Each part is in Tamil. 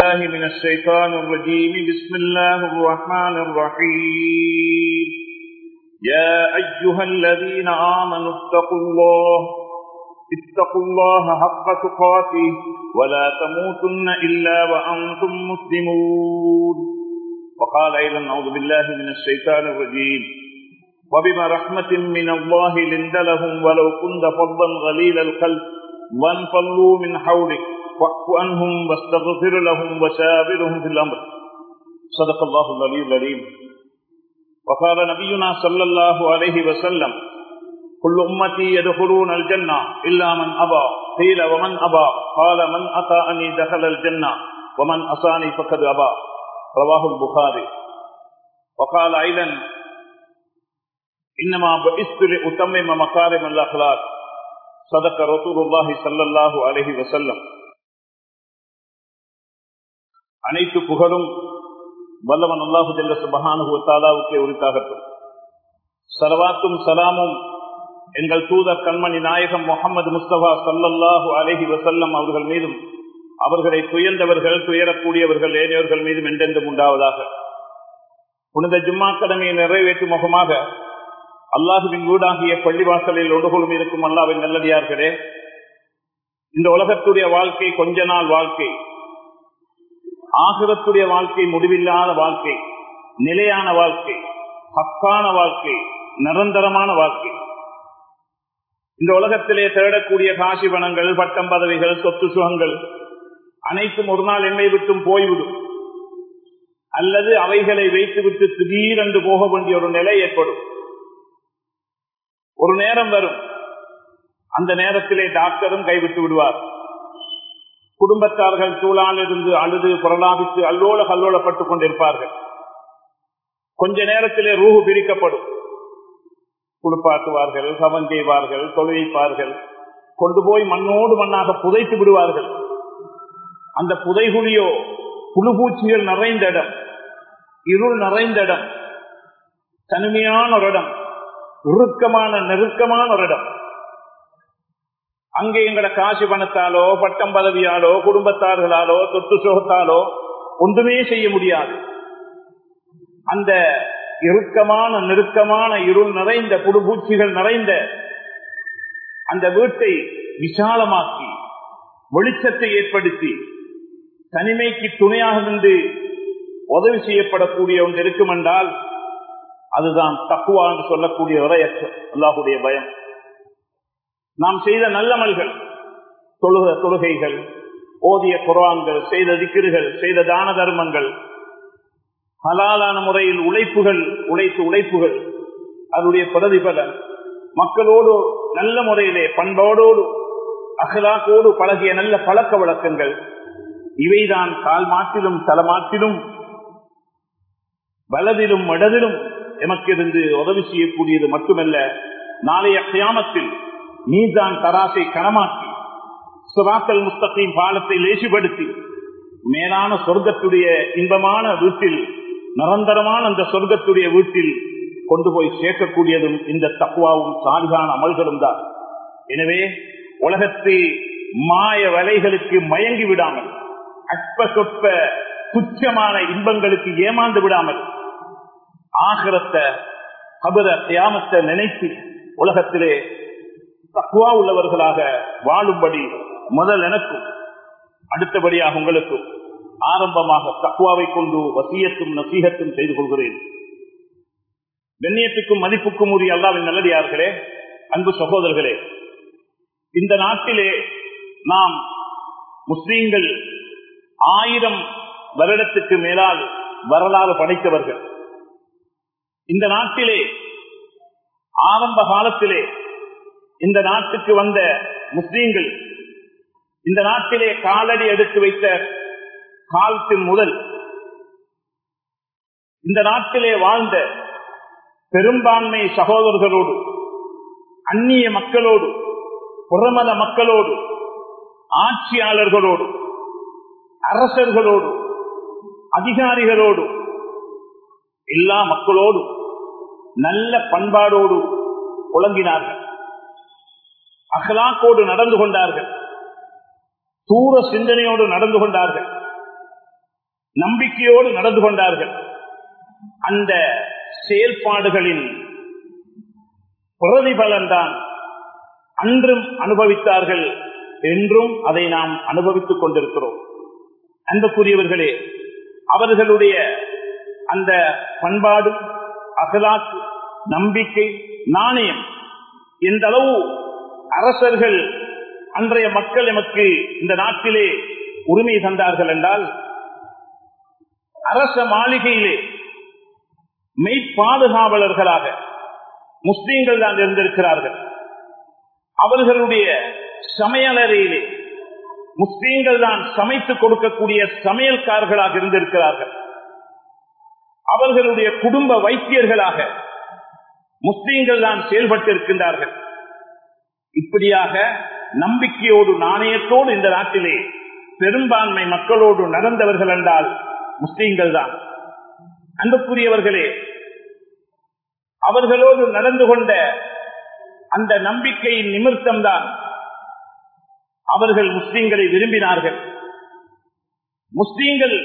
الله من الشيطان الرجيم. بسم الله الرحمن الرحيم. يا أيها الذين آمنوا اتقوا الله. اتقوا الله حق تقاته. ولا تموتن إلا وأنتم مسلمون. وقال أيضا أعوذ بالله من الشيطان الرجيم. وبما رحمة من الله لنت لهم ولو كنت فظا غليل القلب. وانفضوا من حولك. واعف عنهم واستغفر لهم وشاورهم في الأمر. صدق الله العلي العليم وقال نبينا صلى الله عليه وسلم كل أمتي يدخلون الجنة إلا من أبى. قيل ومن أبى؟ قال من أطاعني دخل الجنة ومن أصاني فقد أبى. رواه البخاري. وقال أيضا إنما بعثت لأتمم مكارم الأخلاق. صدق رسول الله صلى الله عليه وسلم. அனைத்து புகழும் வல்லவன் அல்லாஹு ஜல்ல சுபஹானு உரித்தாகட்டும். சலவாத்தும் சலாமும் எங்கள் தூதர் கண்மணி நாயகம் முகமது முஸ்தபா சல்லல்லாஹு அலஹி வசல்லம் அவர்கள் மீதும் அவர்களை துயர்ந்தவர்கள் துயரக்கூடியவர்கள் ஏனையவர்கள் மீதும் என்றென்றும் உண்டாவதாக. புனித ஜும்மா கடமையை நிறைவேற்றும் முகமாக அல்லாஹுவின் வீடாகிய பள்ளிவாசலில் ஒன்றுகொள்ளும் இருக்கும் அல்லாவின் நல்லடியார்களே இந்த உலகத்துடைய வாழ்க்கை கொஞ்ச நாள் வாழ்க்கை. ஆகிரத்துடைய வாழ்க்கை முடிவில்லாத வாழ்க்கை நிலையான வாழ்க்கை பக்கான வாழ்க்கை நிரந்தரமான வாழ்க்கை. இந்த உலகத்திலே தேடக்கூடிய காசி வனங்கள் பட்டம் பதவிகள் சொத்து சுகங்கள் அனைத்தும் ஒரு நாள் என்னை விட்டும் போய்விடும். அல்லது அவைகளை வைத்துவிட்டு திடீரென்று போக வேண்டிய ஒரு நிலை ஏற்படும். ஒரு நேரம் வரும். அந்த நேரத்திலே டாக்டரும் கைவிட்டு விடுவார். குடும்பத்தார்கள் சூழால் இருந்து அழுது புரளாபித்து அல்லோல கல்லோலப்பட்டுக் கொண்டிருப்பார்கள். கொஞ்ச நேரத்திலே ரூஹு பிரிக்கப்படும். குளிப்பாட்டுவார்கள் கவன் செய்வார்கள் தொழுவிப்பார்கள். கொண்டு போய் மண்ணோடு மண்ணாக புதைத்து விடுவார்கள். அந்த புதைகுழியோ புழுபூச்சிகள் நிறைந்த இடம் இருள் நிறைந்த இடம் தனிமையான ஒரு இடம் இறுக்கமான நெருக்கமான ஒரு இடம். அங்கே எங்களை காசு பணத்தாலோ பட்டம் பதவியாலோ குடும்பத்தார்களாலோ தொட்டு சோகத்தாலோ ஒன்றுமே செய்ய முடியாது. அந்த இறுக்கமான நெருக்கமான இருள் நிறைந்த புடுபூச்சிகள் நிறைந்த அந்த வீட்டை விசாலமாக்கி வெளிச்சத்தை ஏற்படுத்தி தனிமைக்கு துணையாக நின்று உதவி செய்யப்படக்கூடிய ஒன்று இருக்கும் என்றால் அதுதான் தக்குவா என்று சொல்லக்கூடிய வரையற்ற அல்லாஹுடைய பயம். நாம் செய்த நல்லமல்கள் தொழுக தொழுகைகள் ஓதிய குரான்கள் செய்த திக்கிர்கள் செய்த தான தர்மங்கள் ஹலாலான முறையில் உழைப்புகள் உழைத்து உழைப்புகள் அதனுடைய பிரதிபலன். மக்களோடு நல்ல முறையிலே பண்போடோடு அகலாக்கோடு பழகிய நல்ல பழக்க வழக்கங்கள் இவைதான் கால் மாற்றிலும் தலமாற்றிலும் வலதிலும் இடதிலும் எமக்கு இருந்து உதவி செய்யக்கூடியது மட்டுமல்ல நாளைய கியாமத்தில் நீதான் தராசை கனமாக்கி சுராத்தல் முஸ்தகையும் பாலத்தை லேசிப்படுத்தி மேலான சொர்க்கத்துடைய இன்பமான வீட்டில் நிரந்தரமான அந்த சொர்க்கத்துடைய வீட்டில் கொண்டு போய் சேர்க்கக்கூடியதும் இந்த தக்குவாவும் சாலிகான அமல்களும் தான். எனவே உலகத்தை மாய வலைகளுக்கு மயங்கி விடாமல் அற்ப சொற்ப துச்சமான இன்பங்களுக்கு ஏமாந்து விடாமல் ஆகரத்தை கபர தியாமத்தை நினைத்து உலகத்திலே தக்குவா உள்ளவர்களாக வாழும்படி முதல் எனக்கும் அடுத்தபடியாக உங்களுக்கும் ஆரம்பமாக தக்குவாவை கொண்டு வசியத்தும் நசீகத்தும் செய்து கொள்கிறேன். வெண்ணியத்துக்கும் மதிப்புக்கும் உரிய அல்லாவின் நல்லடியார்களே அன்பு சகோதரர்களே இந்த நாட்டிலே நாம் முஸ்லீம்கள் ஆயிரம் வருடத்துக்கு மேலால் வரலாறு படைத்தவர்கள். இந்த நாட்டிலே ஆரம்ப காலத்திலே இந்த நாட்டுக்கு வந்த முஸ்லீம்கள் இந்த நாட்டிலே காலடி எடுத்து வைத்த காலத்தின் முதல் இந்த நாட்டிலே வாழ்ந்த பெரும்பான்மை சகோதரர்களோடு அந்நிய மக்களோடு புறமத மக்களோடு ஆட்சியாளர்களோடு அரசர்களோடு அதிகாரிகளோடு எல்லா மக்களோடும் நல்ல பண்பாடோடு புழங்கினார்கள். அகலாக்கோடு நடந்து கொண்டார்கள். தூர சிந்தனையோடு நடந்து கொண்டார்கள். நம்பிக்கையோடு நடந்து கொண்டார்கள். அந்த செயல்பாடுகளின் பிரதிபலன்தான் அன்றும் அனுபவித்தார்கள் என்றும் அதை நாம் அனுபவித்துக் கொண்டிருக்கிறோம். அன்புக்குரியவர்களே அவர்களுடைய அந்த பண்பாடு அகலாக்கு நம்பிக்கை நாணயம் எந்த அளவு அரசர்கள் அன்றைய மக்கள் எமக்கு இந்த நாட்டிலே உரிமை தந்தார்கள் என்றால் அரச மாளிகையிலே மெய்ப்பாதுகாவலர்களாக முஸ்லீம்கள் தான் இருந்திருக்கிறார்கள். அவர்களுடைய சமையலறையிலே முஸ்லீம்கள் தான் சமைத்து கொடுக்கக்கூடிய சமையல்காரர்களாக இருந்திருக்கிறார்கள். அவர்களுடைய குடும்ப வைத்தியர்களாக முஸ்லீம்கள் தான் செயல்பட்டிருக்கின்றார்கள். இப்படியாக நம்பிக்கையோடு நாணயத்தோடு இந்த நாட்டிலே பெரும்பான்மை மக்களோடு நடந்தவர்கள் என்றால் முஸ்லீம்கள் தான் அன்புக்குரியவர்களே அவர்களோடு நடந்து கொண்ட அந்த நம்பிக்கையின் நிமித்தம்தான் அவர்கள் முஸ்லீம்களை விரும்பினார்கள். முஸ்லீம்கள்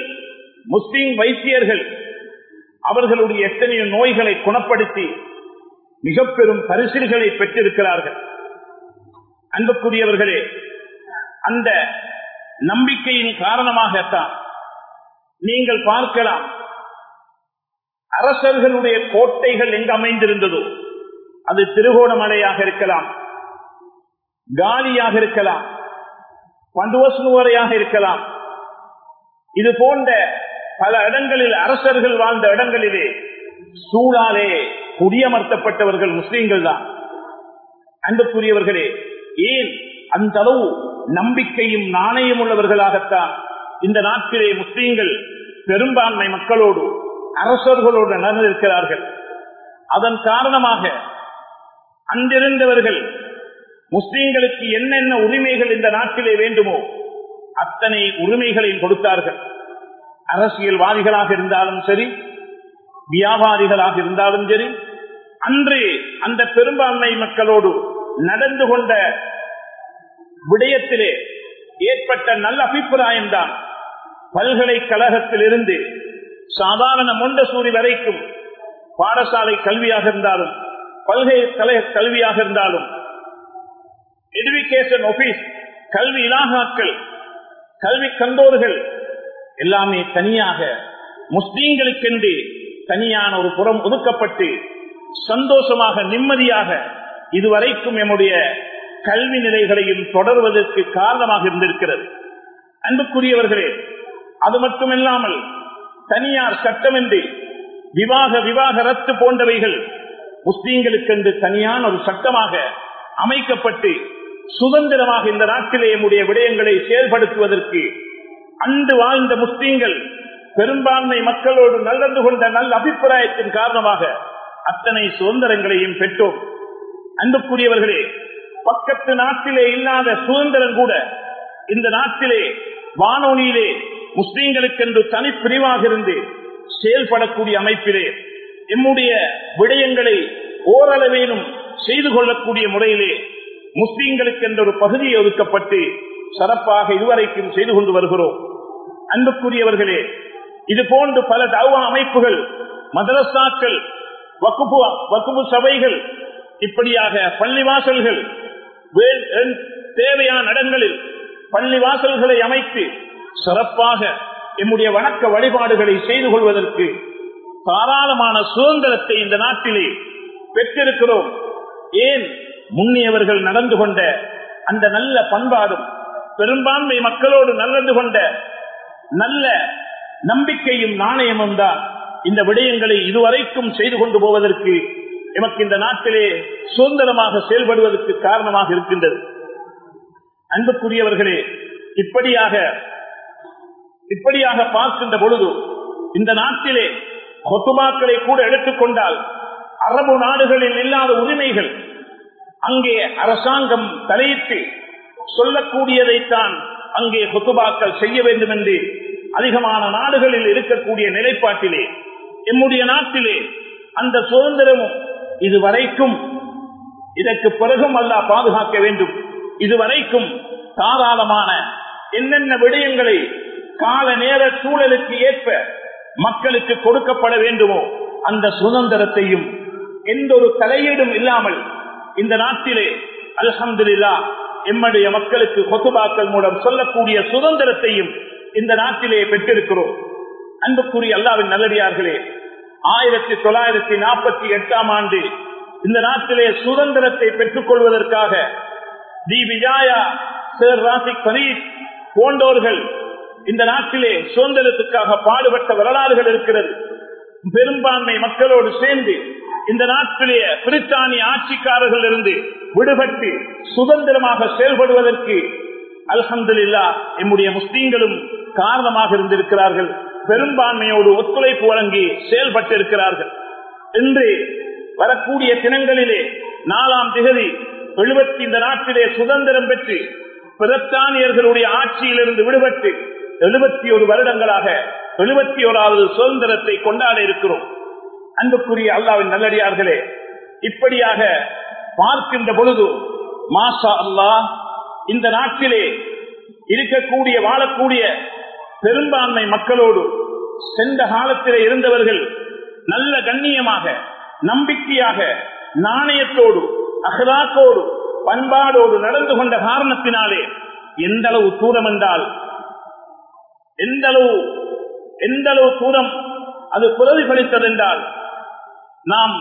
முஸ்லீம் வைத்தியர்கள் அவர்களுடைய எத்தனையோ நோய்களை குணப்படுத்தி மிக பெரும் பரிசில்களை பெற்றிருக்கிறார்கள். அன்புக்குரியவர்களே அந்த நம்பிக்கையின் காரணமாகத்தான் நீங்கள் பார்க்கலாம் அரசர்களுடைய கோட்டைகள் எங்கு அமைந்திருந்ததோ அது திருகோணமலையாக இருக்கலாம் காலியாக இருக்கலாம் பண்டுவசுவரையாக இருக்கலாம். இது போன்ற பல இடங்களில் அரசர்கள் வாழ்ந்த இடங்களிலே சூழாலே குடியமர்த்தப்பட்டவர்கள் முஸ்லீம்கள் தான் அன்புக்குரியவர்களே ஏன்? அந்த அளவு நம்பிக்கையும் நாணயம் உள்ளவர்களாகத்தான் இந்த நாட்டிலே முஸ்லீம்கள் பெரும்பான்மை மக்களோடு அரசர்களோடு நடந்திருக்கிறார்கள். அதன் காரணமாக அங்கிருந்தவர்கள் முஸ்லீம்களுக்கு என்னென்ன உரிமைகள் இந்த நாட்டிலே வேண்டுமோ அத்தனை உரிமைகளையும் கொடுத்தார்கள். அரசியல்வாதிகளாக இருந்தாலும் சரி வியாபாரிகளாக இருந்தாலும் சரி அன்று அந்த பெரும்பான்மை மக்களோடு நடந்து கொண்ட விடயத்திலே ஏற்பட்ட நல்ல அபிப்பிராயம்தான். பல்கலைக்கழகத்தில் இருந்து சாதாரண மொண்டசூரி வரைக்கும் பாடசாலை கல்வியாக இருந்தாலும் பல்கலைக்கழக கல்வியாக இருந்தாலும் எஜுகேஷன் ஆபீஸ் கல்வி இலாகாக்கள் கல்வி கந்தோர்கள் எல்லாமே தனியாக முஸ்லீம்களுக்கென்று தனியான ஒரு புறம் ஒதுக்கப்பட்டு சந்தோஷமாக நிம்மதியாக இதுவரைக்கும் எம்முடைய கல்வி நிலைகளையும் தொடர்வதற்கு காரணமாக இருந்திருக்கிறது. அன்புக்குரியவர்களே அது மட்டுமில்லாமல் தனியார் சட்டமின்றி விவாக விவாக ரத்து முஸ்லீம்களுக்கு என்று தனியான ஒரு சட்டமாக அமைக்கப்பட்டு சுதந்திரமாக இந்த நாட்டிலே நம்முடைய விடயங்களை செயல்படுத்துவதற்கு அன்று வாழ்ந்த முஸ்லீம்கள் பெரும்பான்மை மக்களோடு நல்லது கொண்ட நல்ல அபிப்பிராயத்தின் காரணமாக அத்தனை சுதந்திரங்களையும் பெற்றோம். அன்புக்குரியவர்களே பக்கத்து நாட்டிலே இல்லாத சுதந்திரம் கூட இந்த நாட்டிலே வானொலியிலே முஸ்லீம்களுக்கென்று தனிப்பிரிவாக இருந்து செயல்படக்கூடிய அமைப்பிலே எம்முடைய விடயங்களை ஓரளவேனும் செய்து கொள்ளக்கூடிய முறையிலே முஸ்லீம்களுக்கு என்ற ஒரு பகுதியை ஒதுக்கப்பட்டு சிறப்பாக இதுவரைக்கும் செய்து கொண்டு வருகிறோம். அன்புக்குரியவர்களே இது போன்று பல தவா அமைப்புகள் மதரசாக்கள் வக்குப்பு வக்குப்பு சபைகள் இப்படியாக பள்ளிவாசல்கள் தேவையான இடங்களில் பள்ளிவாசல்களை அமைத்து சிறப்பாக எம்முடைய வணக்க வழிபாடுகளை செய்து கொள்வதற்கு தாராளமான சுதந்திரத்தை இந்த நாட்டிலே பெற்றிருக்கிறோம். ஏன்? முன்னியவர்கள் நடந்து கொண்ட அந்த நல்ல பண்பாடும் பெரும்பான்மை மக்களோடு நடந்து கொண்ட நல்ல நம்பிக்கையும் நாணயமும் தான் இந்த விடயங்களை இதுவரைக்கும் செய்து கொண்டு போவதற்கு எமக்கு இந்த நாட்டிலே சுதந்திரமாக செயல்படுவதற்கு காரணமாக இருக்கின்றது. அன்புக்குரியவர்களே இப்படியாக இப்படியாக பார்க்கின்ற பொழுது இந்த நாட்டிலே கொத்துமாக்களை கூட எடுத்துக்கொண்டால் அரபு நாடுகளில் இல்லாத உரிமைகள் அங்கே அரசாங்கம் தலையிட்டு சொல்லக்கூடியதைத்தான் அங்கே கொத்துபாக்கள் செய்ய வேண்டும் என்று அதிகமான நாடுகளில் இருக்கக்கூடிய நிலைப்பாட்டிலே எம்முடைய நாட்டிலே அந்த சுதந்திரமும் இதுவரைக்கும் இதற்கு பிறகும் அல்லா பாதுகாக்க வேண்டும். இதுவரைக்கும் தாராளமான என்னென்ன விடயங்களை கால நேர சூழலுக்கு ஏற்ப மக்களுக்கு கொடுக்கப்பட வேண்டுமோ அந்த சுதந்திரத்தையும் எந்த ஒரு தலையீடும் இல்லாமல் இந்த நாட்டிலே அல்ஹம்துலில்லா எம்முடைய மக்களுக்கு கொத்துபாக்கள் மூலம் சொல்லக்கூடிய சுதந்திரத்தையும் இந்த நாட்டிலே பெற்றிருக்கிறோம். அன்புக்குரிய அல்லாவின் நல்லடியார்களே ஆயிரத்தி தொள்ளாயிரத்தி நாற்பத்தி எட்டாம் ஆண்டு இந்த நாட்டிலே சுதந்திரத்தை பெற்றுக் கொள்வதற்காக டி விஜயா சேர் ராசிக் பரீத் போன்றோர்கள் இந்த நாட்டிலே சுதந்திரத்துக்காக பாடுபட்ட வரலாறுகள் இருக்கிறது. பெரும்பான்மை மக்களோடு சேர்ந்து இந்த நாட்டிலே பிரித்தானிய ஆட்சிக்காரர்கள் இருந்து விடுபட்டு சுதந்திரமாக செயல்படுவதற்கு அல்ஹம்துலில்லா எம்முடைய முஸ்லீம்களும் காரணமாக இருந்திருக்கிறார்கள். பெரும்பான்மையோடு ஒத்துழைப்பு வழங்கி செயல்பட்டிருக்கிறார்கள். இன்று வரக்கூடிய தினங்களிலே நாலாம் திகதி எழுபத்தி இந்த நாட்டிலே சுதந்திரம் பெற்று பிரித்தானியர்களுடைய ஆட்சியிலிருந்து விடுபட்டு எழுபத்தி ஒரு வருடங்களாக எழுபத்தி ஓராவது சுதந்திரத்தை கொண்டாட இருக்கிறோம். அன்புக்குரிய அல்லாவின் நல்லடியார்களே இப்படியாக பார்க்கின்ற பொழுது மாசா அல்லாஹ் இந்த நாட்டிலே இருக்கக்கூடிய வாழக்கூடிய பெரும்பான்மை மக்களோடு சென்ற காலத்திலே இருந்தவர்கள் நல்ல கண்ணியமாக நம்பிக்கையாக நாணயத்தோடு அகலாக்கோடு பண்பாடோடு நடந்து கொண்ட காரணத்தினாலே எந்த அளவு தூரம் என்றால் எந்த அளவு எந்த அளவு தூரம் அது பிரதிபலித்ததென்றால் நாம்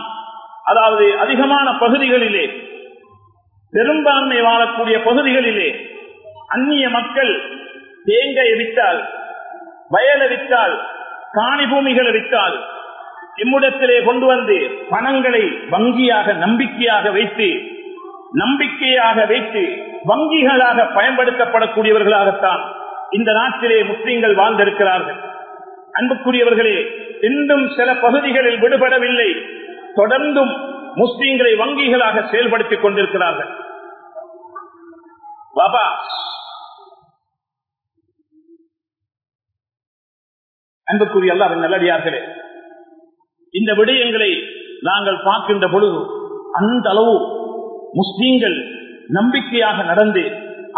அதாவது அதிகமான பகுதிகளிலே பெரும்பான்மை வாழக்கூடிய பகுதிகளிலே அந்நிய மக்கள் தேங்காய் விட்டால் வயலை விற்றால் காணி பூமிகளை விற்றால் இம்முடத்திலே கொண்டு வந்து பணங்களை வங்கியாக நம்பிக்கையாக வைத்து நம்பிக்கையாக வைத்து வங்கிகளாக பயன்படுத்தப்படக்கூடியவர்களாகத்தான் இந்த நாட்டிலே முஸ்லீம்கள் வாழ்ந்திருக்கிறார்கள். அன்புக்குரியவர்களே இன்னும் சில பகுதிகளில் விடுபடவில்லை. தொடர்ந்தும் முஸ்லீம்களை வங்கிகளாக செயல்படுத்திக் கொண்டிருக்கிறார்கள். பாபா அன்புக்குரிய எல்லாரும் நல்லடியார்களே இந்த விடயங்களை நாங்கள் பார்க்கின்ற பொழுது அந்த அளவு முஸ்லீம்கள் நம்பிக்கையாக நடந்து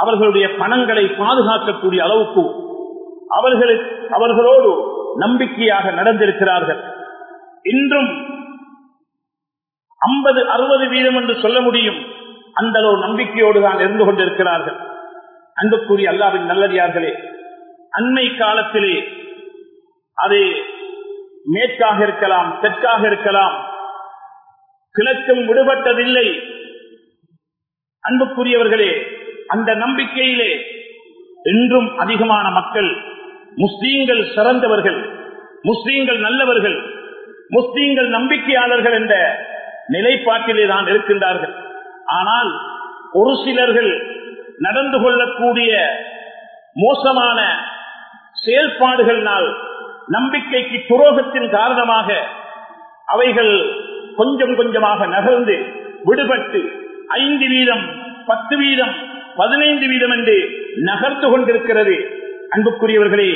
அவர்களுடைய பணங்களை பாதுகாக்கக்கூடிய அளவுக்கு அவர்கள் அவர்களோடு நம்பிக்கையாக நடந்திருக்கிறார்கள். இன்றும் ஐம்பது அறுபது வீதம் என்று சொல்ல முடியும். அந்த அளவு நம்பிக்கையோடு தான் இருந்து கொண்டிருக்கிறார்கள். அன்புக்குரிய அல்லாவின் நல்லடியார்களே அண்மை காலத்திலே அது மேற்காக இருக்கலாம் தெற்காக இருக்கலாம் கிழக்கும் விடுபட்டதில்லை. அன்புக்குரியவர்களே அந்த நம்பிக்கையிலே என்றும் அதிகமான மக்கள் முஸ்லீம்கள் சிறந்தவர்கள் முஸ்லீம்கள் நல்லவர்கள் முஸ்லீம்கள் நம்பிக்கையாளர்கள் என்ற நிலைப்பாட்டிலே தான் இருக்கின்றார்கள். ஆனால் ஒரு சிலர்கள் நடந்து கொள்ளக்கூடிய மோசமான செயல்பாடுகளினால் நம்பிக்கைக்கு துரோகத்தின் காரணமாக அவைகள் கொஞ்சம் கொஞ்சமாக நகர்ந்து விடுபட்டு ஐந்து வீதம் பத்து வீதம் பதினைந்து வீதம் என்று நகர்ந்து கொண்டிருக்கிறது. அன்புக்குரியவர்களே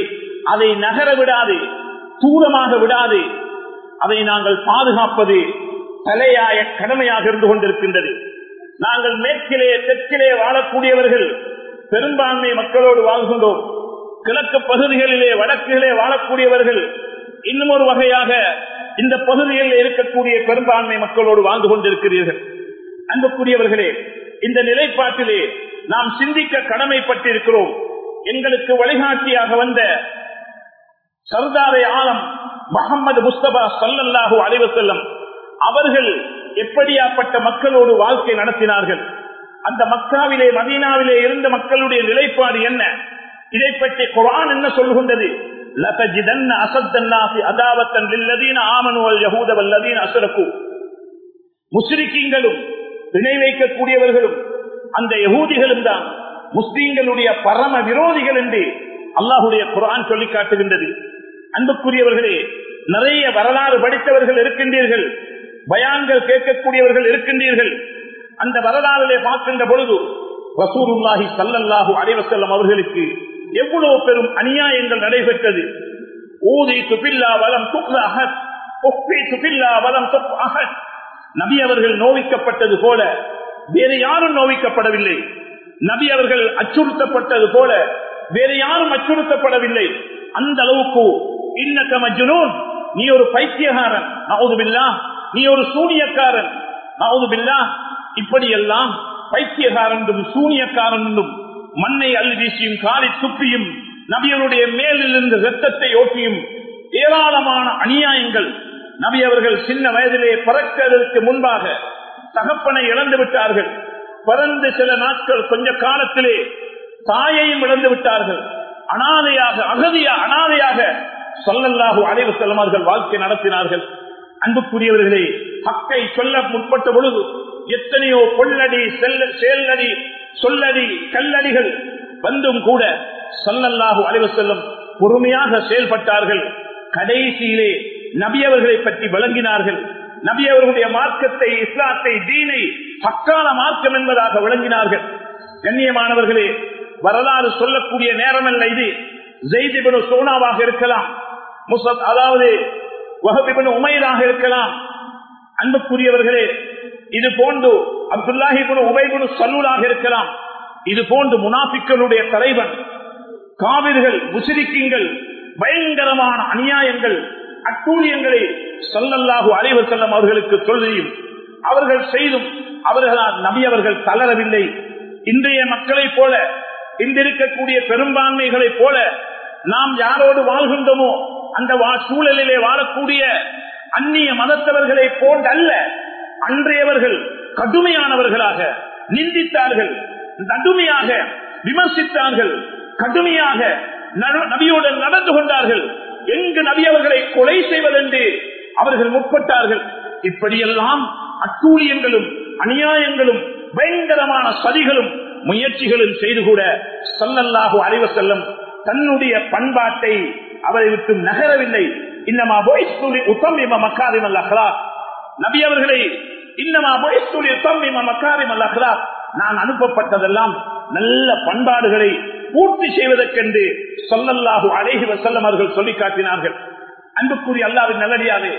அதை நகர விடாது தூரமாக விடாது. அதை நாங்கள் பாதுகாப்பது தலையாய கடமையாக இருந்து கொண்டிருக்கின்றது. நாங்கள் மேற்கிலே தெற்கிலே வாழக்கூடியவர்கள் பெரும்பான்மை மக்களோடு வாழ்கின்றோம். கிழக்கு பகுதிகளிலே வடக்கிலே வாழக்கூடியவர்கள் இன்னும் ஒரு வகையாக இந்த பகுதிகளில் இருக்கக்கூடிய பெரும்பான்மை மக்களோடு வாழ்ந்து கொண்டிருக்கிறீர்கள். அன்புக்குரியவர்களே இந்த நிலைப்பாட்டிலே நாம் சிந்திக்க கடமைப்பட்டிருக்கிறோம். எங்களுக்கு வழிகாட்டியாக வந்த சர்தாரை ஆலம் முகமது முஸ்தபா சல்லல்லாஹு அலைவ செல்லம் அவர்கள் எப்படியாப்பட்ட மக்களோடு வாழ்க்கை நடத்தினார்கள்? அந்த மக்காவிலே மதீனாவிலே இருந்த மக்களுடைய நிலைப்பாடு என்ன? இதை பற்றி குரான் என்ன சொல்லுகின்றது? முஸ்லிக்கீங்களும் இணை வைக்கக்கூடியவர்களும் அந்த யகூதிகளும் தான். முஸ்லீம்களுடைய பரம விரோதிகள் என்று அல்லாஹுடைய குரான் சொல்லி காட்டுகின்றது. அன்புக்குரியவர்களே நிறைய வரலாறு படித்தவர்கள் இருக்கின்றீர்கள். பயான்கள் கேட்கக்கூடியவர்கள் இருக்கின்றீர்கள். அந்த வரலாறுகளை பார்க்கின்ற பொழுது ரசூருல்லாஹி சல்லல்லாஹு அலைவசல்லம் அவர்களுக்கு எவ்வளவு பெரும் அநியாயங்கள் நடைபெற்றது. ஊதி துபில்லா வலம் அகத் ஒப்பி துபில்லா வலம் அகத் நபி அவர்கள் நோவிக்கப்பட்டது போல வேறு யாரும் நோவிக்கப்படவில்லை. நபி அவர்கள் அச்சுறுத்தப்பட்டது போல வேறு யாரும் அச்சுறுத்தப்படவில்லை. அந்த அளவுக்கு இன்னக்க மஜ்னூன் நீ ஒரு பைத்தியகாரன். நவுதுபில்லா நீ ஒரு சூனியக்காரன். நவுதுபில்லா இப்படியெல்லாம் பைத்தியகாரன் சூனியக்காரனும் சூனியக்காரன் மண்ணை அள்ளி வீசியும் காலை துப்பியும் நபியனுடைய மேலிருந்து ரத்தத்தை ஓட்டியும் ஏராளமான அநியாயங்கள் நபி அவர்கள் சின்ன வயதிலே பறக்கிறதற்கு முன்பாக தகப்பனை இழந்து விட்டார்கள். பிறந்து சில நாட்கள் கொஞ்ச காலத்திலே தாயையும் இழந்து விட்டார்கள். அனாதையாக அகதியா அனாதையாக சொல்லல்லாக அனைவர் செல்லமார்கள் வாழ்க்கை நடத்தினார்கள். அன்புக்குரியவர்களே ஹக்கை சொல்ல முற்பட்ட பொழுது எத்தனையோ கொள்ளடி செல்ல செயலடி சொல்லடி கல்லடிகள் வந்தும் கூட சொல்லல்லாஹு அலைவு செல்லும் பொறுமையாக செயல்பட்டார்கள். கடைசியிலே நபியவர்களை பற்றி விளங்கினார்கள். நபியவர்களுடைய மார்க்கத்தை இஸ்லாத்தை தீனை பக்கால மார்க்கம் என்பதாக விளங்கினார்கள். கண்ணியமானவர்களே வரலாறு சொல்லக்கூடிய நேரம் அல்ல இது ஜெய்திபனு சோனாவாக இருக்கலாம். முசத் அதாவது வஹபிபனு உமையதாக இருக்கலாம். அன்புக்குரியவர்களே இது போன்று அப்துல்லாஹிபுனு உபைபுனு சல்லூராக இருக்கலாம். இது போன்று முனாபிக்களுடைய தலைவன் காவிர்கள் முசிரிக்கிங்கள் பயங்கரமான அநியாயங்கள் அட்டூழியங்களை சொல்லல்லாஹு அலைவர் செல்லம் அவர்களுக்கு சொல்லியும் அவர்கள் செய்தும் அவர்களால் நபி அவர்கள் தளரவில்லை. இன்றைய மக்களைப் போல இன்றிருக்கக்கூடிய பெரும்பான்மைகளைப் போல நாம் யாரோடு வாழ்கின்றோமோ அந்த சூழலிலே வாழக்கூடிய அந்நிய மதத்தவர்களை போன்றல்ல. அன்றையவர்கள் கடுமையானவர்களாக நிந்தித்தார்கள் கடுமையாக விமர்சித்தார்கள் கடுமையாக நபியுடன் நடந்து கொண்டார்கள். எங்கு நபி அவர்களை கொலை செய்வதென்று அவர்கள் முற்பட்டார்கள். இப்படியெல்லாம் அட்டூழியங்களும் அநியாயங்களும் பயங்கரமான சதிகளும் முயற்சிகளும் செய்து கூட சல்லல்லாஹு அறிவ செல்லும் தன்னுடைய பண்பாட்டை அவரை விட்டு நகரவில்லை. இன்னமா உத்தமிம மக்காரிம் அல்லா நபி அவர்களை இன்னமா உத்தமிம மக்காரிம் அல்லா நான் அனுப்பப்பட்டதெல்லாம் நல்ல பண்பாடுகளை பூர்த்தி செய்வதற்கென்று சொல்லல்லாஹு அழகி வசல்லம் அவர்கள் சொல்லி காட்டினார்கள். அன்புக்குரிய அல்லாவின் நல்லடியாது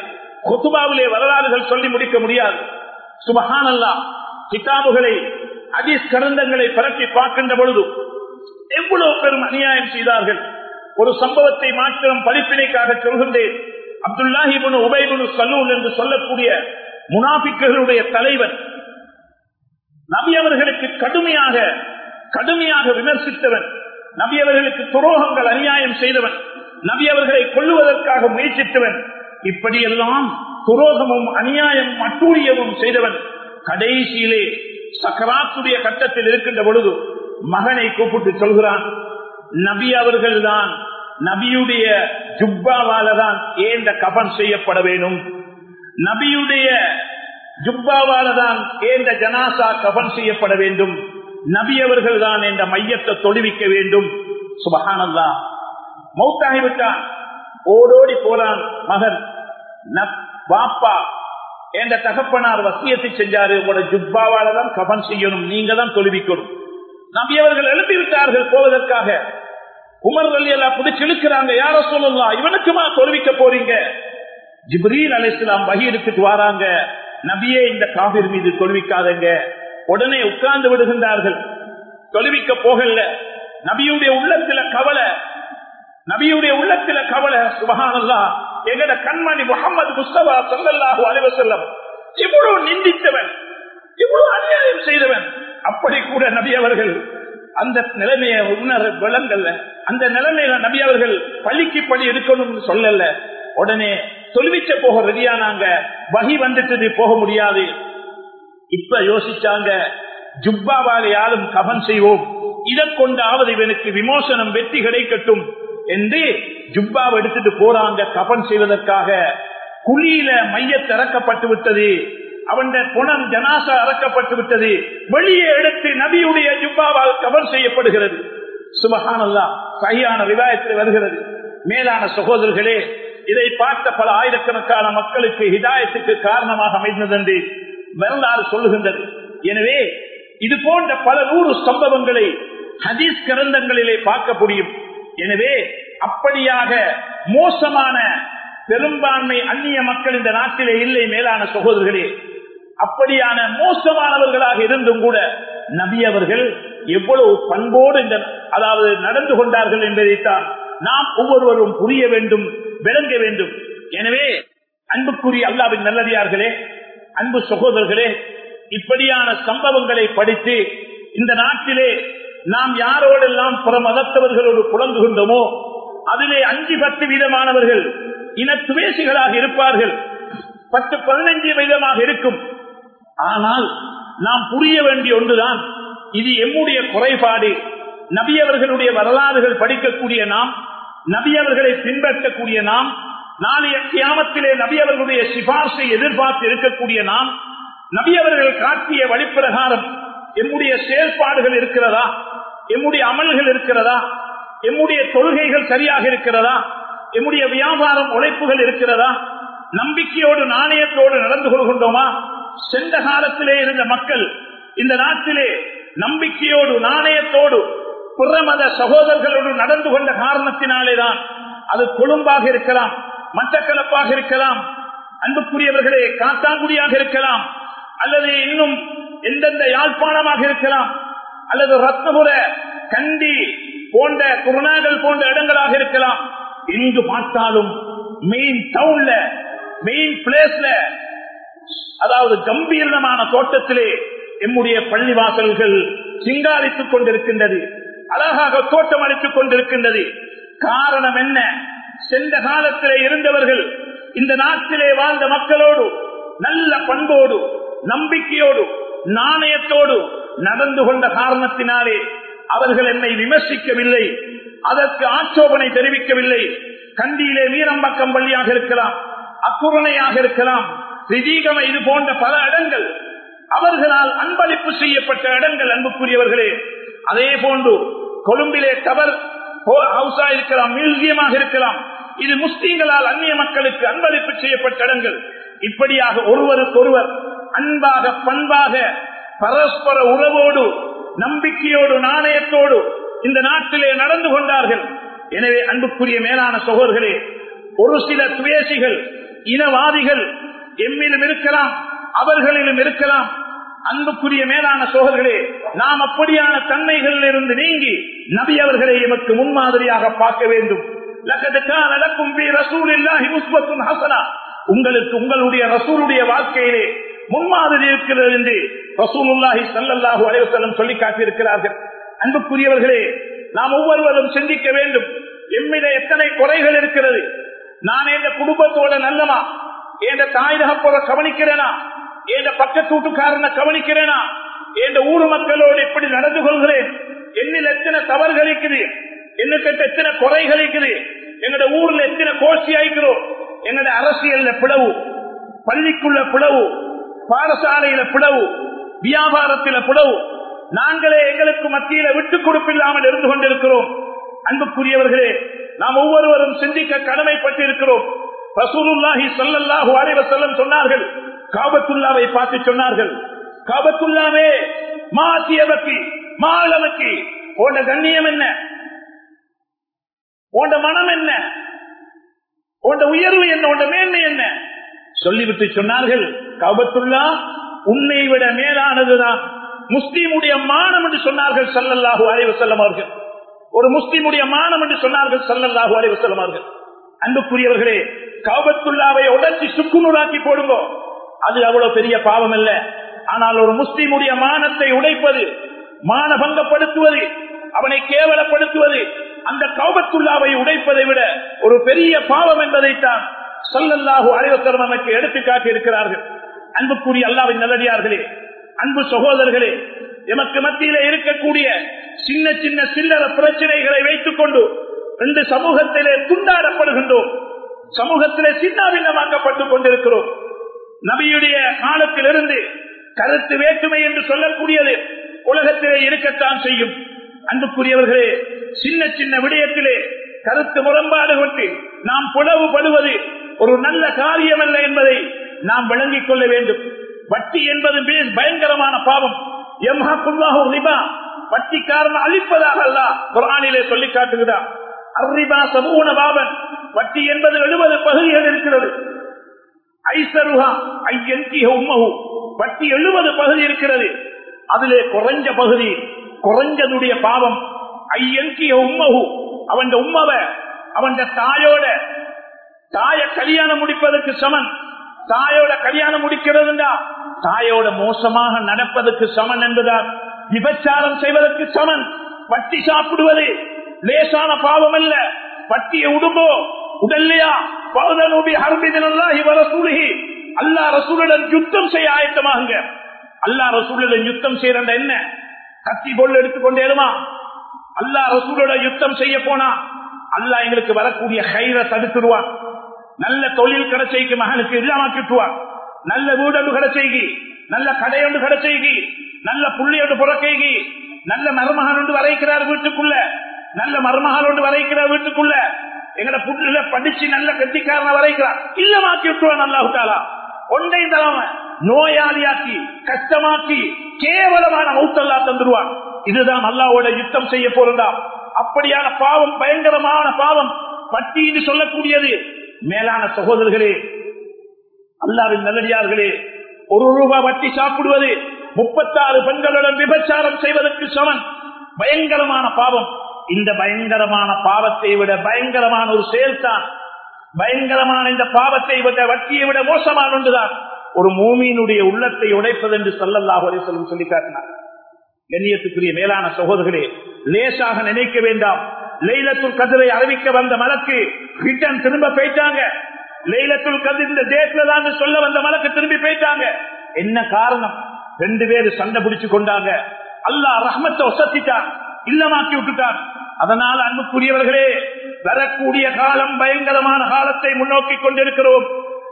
கொத்துபாவிலே வரலாறுகள் சொல்லி முடிக்க முடியாது. சுபஹான் அல்லா கிதாபுகளை அதிஸ் கடந்தங்களை பரப்பி பார்க்கின்ற பொழுது எவ்வளவு பெரும் அநியாயம் செய்தார்கள். ஒரு சம்பவத்தை மாத்திரம் படிப்பினைக்காக சொல்கின்றேன். அப்துல்லாஹிபுனு உபைபுனு சல்லூல் என்று சொல்லக்கூடிய முனாபிக்கர்களுடைய தலைவர் நபி அவர்களுக்கு கடுமையாக கடுமையாக விமர்சித்தவன் நபி அவர்களுக்கு துரோகங்கள் அநியாயம் செய்தவன் நபி அவர்களை கொள்ளுவதற்காக முயற்சித்தவன் இப்படியெல்லாம் துரோகமும் அநியாயம் அட்டூழியமும் செய்தவன் கடைசியிலே சக்கராத்துடைய கட்டத்தில் இருக்கின்ற பொழுது மகனை கூப்பிட்டு சொல்கிறான் நபி அவர்கள் தான் நபியுடைய ஜுப்பாவால தான் ஏந்த கபன் செய்யப்பட வேண்டும் நபியுடைய ஜுப்பாவால தான் ஏந்த ஜனாசா கபன் செய்யப்பட வேண்டும்? நபி அவர்கள் தான் என்ற மையத்தை தொழுவிக்க வேண்டும். சுபகானந்தா மௌத்தாகிவிட்டான். ஓடோடி போறான் மகன். பாப்பா என்ற தகப்பனார் வசியத்தை செஞ்சாரு. உங்களோட ஜுப்பாவால தான் கபன் செய்யணும். நீங்க தான் தொழுவிக்கணும். நபி அவர்கள் எழுப்பிவிட்டார்கள் போவதற்காக. உமர் அலி அல்லா புடிச்சு இழுக்கிறாங்க. யார சொல்லலாம் இவனுக்குமா தோல்விக்க போறீங்க? ஜிப்ரீல் அலி இஸ்லாம் வகி வராங்க. நபியே இந்த காவிர் மீது தொழுவிக்காதங்க உடனே உட்கார்ந்து விடுகின்றார்கள். தொழுவிக்க போகல. நபியுடைய உள்ளத்துல கவலை. நபியுடைய உள்ளத்துல கவலை. சுபகானல்லா எங்கட கண்மணி முகமது முஸ்தபா சொல்லல்லாஹு அலைவசல்லம் இவ்வளவு நிந்தித்தவன் இவ்வளவு அநியாயம் செய்தவன். அப்படி கூட நபி அவர்கள் அந்த நிலைமையை உணர விளங்கல்ல அந்த நிலைமையில நபி அவர்கள் பள்ளிக்கு பள்ளி இருக்கணும்னு சொல்லல. உடனே தொழுவிச்ச போக ரெடியானாங்க. வகி வந்துட்டு போக முடியாது. இப்ப யோசிச்சாங்க ஜுப்பாவால் யாரும் கவன் செய்வோம். இதை கொண்டாவது இவனுக்கு விமோசனம் வெற்றி கிடைக்கட்டும் என்று ஜுப்பாவை எடுத்துட்டு போறாங்க கபன் செய்வதற்காக. குழியில மைய திறக்கப்பட்டு விட்டது. அவன் குணம் ஜனாசா அறக்கப்பட்டு விட்டது. வெளியே எடுத்து நபியுடைய ஜுப்பாவால் கபன் செய்யப்படுகிறது. சுபகானல்லா சகியான விவாயத்தில் வருகிறது. மேலான சகோதரர்களே இதை பார்த்த பல ஆயிரக்கணக்கான மக்களுக்கு ஹிதாயத்துக்கு காரணமாக அமைந்ததென்று வரலாறு சொல்லுகின்றது. எனவே இது போன்ற பல நூறு சம்பவங்களை ஹதீஸ் கிரந்தங்களிலே பார்க்க முடியும். எனவே அப்படியாக மோசமான பெரும்பான்மை அந்நிய மக்கள் இந்த நாட்டிலே இல்லை மேலான சகோதரர்களே. அப்படியான மோசமானவர்களாக இருந்தும் கூட நபி அவர்கள் எவ்வளவு பண்போடு இந்த அதாவது நடந்து கொண்டார்கள் என்பதைத்தான் நாம் ஒவ்வொருவரும் புரிய வேண்டும் விளங்க வேண்டும். எனவே அன்புக்குரிய அல்லாவின் நல்லடியார்களே அன்பு சகோதரர்களே இப்படியான சம்பவங்களை படித்து இந்த நாட்டிலே நாம் யாரோடெல்லாம் புற மதத்தவர்களோடு கொண்டோமோ அதிலே அஞ்சு பத்து வீதமானவர்கள் இனத்துவேசிகளாக இருப்பார்கள். பத்து பதினைஞ்சு வீதமாக இருக்கும். ஆனால் நாம் புரிய வேண்டிய ஒன்றுதான். இது எம்முடைய குறைபாடு. நபியவர்களுடைய வரலாறுகள் படிக்கக்கூடிய நாம் நபியவர்களை பின்பற்றக்கூடிய நாம் நாளைய கியாமத்திலே நபியவர்களுடைய சிபார்சை எதிர்பார்த்து இருக்கக்கூடிய நாம் நபியவர்கள் காட்டிய வழிப்பிரகாரம் எம்முடைய செயல்பாடுகள் இருக்கிறதா? எம்முடைய அமல்கள் இருக்கிறதா? எம்முடைய தொழுகைகள் சரியாக இருக்கிறதா? எம்முடைய வியாபாரம் உழைப்புகள் இருக்கிறதா? நம்பிக்கையோடு நாணயத்தோடு நடந்து கொள்கின்றோமா? சென்ற காலத்திலே இருந்த மக்கள் இந்த நாட்டிலே நம்பிக்கையோடு நாணயத்தோடு புறமத சகோதரர்களோடு நடந்து கொண்ட காரணத்தினாலேதான் அது கொழும்பாக இருக்கலாம் மட்டக்களப்பாக இருக்கலாம் அன்புக்குரியவர்களே காத்தாங்குடியாக இருக்கலாம் அல்லது இன்னும் எந்தெந்த யாழ்ப்பாணமாக இருக்கலாம் அல்லது ரத்னபுர கண்டி போன்ற குருநாகல் போன்ற இடங்களாக இருக்கலாம். எங்கு பார்த்தாலும் மெயின் டவுன்ல மெயின் பிளேஸ்ல அதாவது கம்பீரமான தோட்டத்திலே எம்முடைய பள்ளிவாசல்கள் சிங்காரித்துக் கொண்டிருக்கின்றது. அழகாக தோட்டம் அளித்துக் கொண்டிருக்கின்றது. காரணம் என்ன? சென்ற காலத்திலே இருந்தவர்கள் இந்த நாட்டிலே வாழ்ந்த மக்களோடு நல்ல பண்போடு நம்பிக்கையோடு நாணயத்தோடு நடந்து கொண்ட காரணத்தினாலே அவர்கள் என்னை விமர்சிக்கவில்லை. அதற்கு ஆட்சோபனை தெரிவிக்கவில்லை. கண்டியிலே வீரம்பக்கம் பள்ளியாக இருக்கலாம் அக்குரணையாக இருக்கலாம். ரிஜீகம இது போன்ற பல இடங்கள். அவர்களால் அன்பளிப்பு செய்யப்பட்ட இடங்கள் அன்புக்குரியவர்களே. அதே போன்று கொழும்பிலே டவர் ஹவுஸா இருக்கலாம் மியூசியமாக இருக்கலாம். இது முஸ்லீம்களால் அந்நிய மக்களுக்கு அன்பளிப்பு செய்யப்பட்ட இடங்கள். இப்படியாக ஒருவருக்கு ஒருவர் அன்பாக பண்பாக பரஸ்பர உறவோடு நம்பிக்கையோடு நாணயத்தோடு இந்த நாட்டிலே நடந்து கொண்டார்கள். எனவே அன்புக்குரிய மேலான சகோதர்களே ஒரு சில துவேசிகள் இனவாதிகள் எம்மிலும் இருக்கலாம் அவர்களிலும் இருக்கலாம். அன்புக்குரிய மேலான சோழர்களே நாம் அப்படியான தன்மைகளில் இருந்து நீங்கி நபி அவர்களை எமக்கு முன்மாதிரியாக பார்க்க வேண்டும். உங்களுக்கு உங்களுடைய ரசூலுடைய வாழ்க்கையிலே முன்மாதிரி இருக்கிறது என்று ரசூலுல்லாஹி சல்லாஹூ அலைவசல்லம் சொல்லி காட்டியிருக்கிறார்கள். அன்புக்குரியவர்களே நாம் ஒவ்வொருவரும் சிந்திக்க வேண்டும். எம்மிட எத்தனை குறைகள் இருக்கிறது? நான் இந்த குடும்பத்தோட நல்லமா எந்த தாய் கவனிக்கிறேனா? என் பக்கத்து வீட்டுக்காரனை கவனிக்கிறேனா? என் ஊர் மக்களோடு எப்படி நடந்து கொள்கிறேன்? என்னில் எத்தனை தவறுகள் இருக்குது? என்னக்கிட்ட எத்தனை குறைகள் இருக்குது? எங்கட ஊர்ல எத்தனை கோஷி ஆயிக்கிறோம்? எங்கட அரசியல்ல பிளவு பள்ளிக்குள்ள பிளவு பாடசாலையில பிளவு வியாபாரத்தில பிளவு நாங்களே எங்களுக்கு மத்தியில விட்டுக் கொடுப்பில்லாமல் இருந்து கொண்டிருக்கிறோம். அன்புக்குரியவர்களே நாம் ஒவ்வொருவரும் சிந்திக்க கடமைப்பட்டிருக்கிறோம். ரசூலுல்லாஹி ஸல்லல்லாஹு அலைஹி வஸல்லம் சொன்னார்கள். காபத்துல்லாவை பார்த்து சொன்னார்கள். காபத்துல்லாவே மாசியபக்கி மாலமக்கி போன்ற கண்ணியம் என்ன? போன்ற மனம் என்ன? உன் உயர்வு என்ன? போன்ற மேன்மை என்ன? சொல்லிவிட்டு சொன்னார்கள் கபத்துல்லா உன்னை விட மேலானதுதான். முஸ்லீமுடைய மானம் என்று சொன்னார்கள் சல்லல்லாஹு அலைஹி அவர்கள். ஒரு முஸ்லீமுடைய மானம் என்று சொன்னார்கள் சல்லல்லாஹு அலைஹி அவர்கள். அன்புக்குரியவர்களே காபத்துள்ளாவை உடச்சி சுக்குநூறாக்கி போடுங்க. அது அவ்வளவு பெரிய பாவம் அல்ல ஆனால் ஒரு முஸ்லீமுடைய மானத்தை உடைப்பது மானபங்கப்படுத்துவது அவனை கேவலப்படுத்துவது அந்த கௌபத்துல்லாவை உடைப்பதை விட ஒரு பெரிய பாவம் என்பதைத்தான் சொல்லல்லாஹு அலைவசரம் நமக்கு எடுத்துக்காட்டி இருக்கிறார்கள். அன்புக்குரிய அல்லாவின் நல்லடியார்களே அன்பு சகோதரர்களே எமக்கு மத்தியில இருக்கக்கூடிய சின்ன சின்ன சில்லற பிரச்சனைகளை வைத்துக் கொண்டு இந்த சமூகத்திலே துண்டாடப்படுகின்றோம். சமூகத்திலே சின்னாபின்னமாக்கப்பட்டுக் கொண்டிருக்கிறோம். நபியுடைய காலத்திலிருந்து கருத்து வேற்றுமை என்று சொல்லக்கூடியது உலகத்திலே இருக்கத்தான் செய்யும். அன்புக்குரியவர்களே சின்ன சின்ன விடயத்திலே கருத்து முரண்பாடு கொண்டு நாம் புலவுபடுவது ஒரு நல்ல காரியம் அல்ல என்பதை நாம் விளங்கிக் கொள்ள வேண்டும். வட்டி என்பது பயங்கரமான பாவம். எம்ஹா புல்லாகும் வட்டிக்காரன் அழிப்பதாக அல்ல குரானிலே சொல்லி காட்டுகிறார் அர்ரிபா சமூக பாபன். வட்டி என்பது எழுபது பகுதிகள் இருக்கிறது. ஐசருகா ஐயன்கிக உம்மகு வட்டி எழுபது பகுதி இருக்கிறது. அதிலே குறைஞ்ச பகுதி குறைஞ்சதுடைய பாவம். ஐயன்கிய உம்மகு அவன் உம்மவ அவன் தாயோட. தாய கல்யாணம் முடிப்பதற்கு சமன். தாயோட கல்யாணம் முடிக்கிறதுண்டா? தாயோட மோசமாக நடப்பதற்கு சமன் என்பதால் விபச்சாரம் செய்வதற்கு சமன். வட்டி சாப்பிடுவது லேசான பாவம் அல்ல. பட்டிய உடும்போ உடல்லையா? பௌதனூபி ஹர்பிதனல்லாஹி வரசூலிஹி அல்லாஹ் ரசூலுடன் யுத்தம் செய்ய ஆயத்தமாகுங்க. அல்லாஹ் ரசூலுடன் யுத்தம் செய்யறண்ட என்ன? கத்தி பொருள் எடுத்துக்கொண்டேருமா அல்லாஹ் ரசூலோட யுத்தம் செய்ய போனா? அல்லாஹ் எங்களுக்கு வரக்கூடிய ஹைர தடுத்துருவான் நல்ல தொழில் கிடைச்சைக்கு மகனுக்கு இல்லாமக்கிட்டுவான் நல்ல வீடொன்று கிடைச்சைகி நல்ல கடையொன்று கிடைச்சைகி நல்ல புள்ளியோடு புறக்கைக்கு நல்ல மருமகன் ஒன்று வரைக்கிறார் வீட்டுக்குள்ள. நல்ல மருமகள் ஒன்று வரைக்கிறார் வீட்டுக்குள்ள எங்கட புட்டுல படிச்சு நல்ல கெட்டிக்காரன வரைக்கிறார் இல்லமாக்கி விட்டுவான் நல்லா விட்டாளா ஒன்றை தராம நோயாளியாக்கி கஷ்டமாக்கி கேவலமான மௌத்தல்லா தந்துருவான். இதுதான் அல்லாவோட யுத்தம் செய்ய போறதாம் அப்படியான பாவம் பயங்கரமான பாவம். பட்டின்னு சொல்லக்கூடியது. மேலான சகோதரர்களே அல்லாவின் நல்லடியார்களே ஒரு ரூபாய் வட்டி சாப்பிடுவது முப்பத்தாறு பெண்களுடன் விபச்சாரம் செய்வதற்கு சமன். பயங்கரமான பாவம். இந்த பயங்கரமான பாவத்தை விட பயங்கரமான ஒரு செயல்தான். பயங்கரமான இந்த பாவத்தை விட வட்டியை விட மோசமான ஒன்றுதான். ஒரு மூமியினுடைய உள்ளத்தை உடைப்பது என்று சொல்லல்லாஹ் சொல்லும் சொல்லி காட்டினார். கண்ணியத்துக்குரிய மேலான சகோதரர்களே லேசாக நினைக்க வேண்டாம். லைலத்துல் கதிரை அறிவிக்க வந்த மலக்கு ரிட்டன் திரும்ப போயிட்டாங்க. லைலத்துல் கதிர் இந்த டேட்ல தான் சொல்ல வந்த மலக்கு திரும்பி போயிட்டாங்க. என்ன காரணம்? ரெண்டு பேரு சண்டை பிடிச்சு கொண்டாங்க. அல்லாஹ் ரஹ்மத்தை ஒசத்திட்டான். இல்லமாக்கி விட்டுட்டார். அதனால் அன்புக்குரியவர்களே வரக்கூடிய காலம் பயங்கரமான காலத்தை முன்னோக்கி கொண்டிருக்கிறோம்.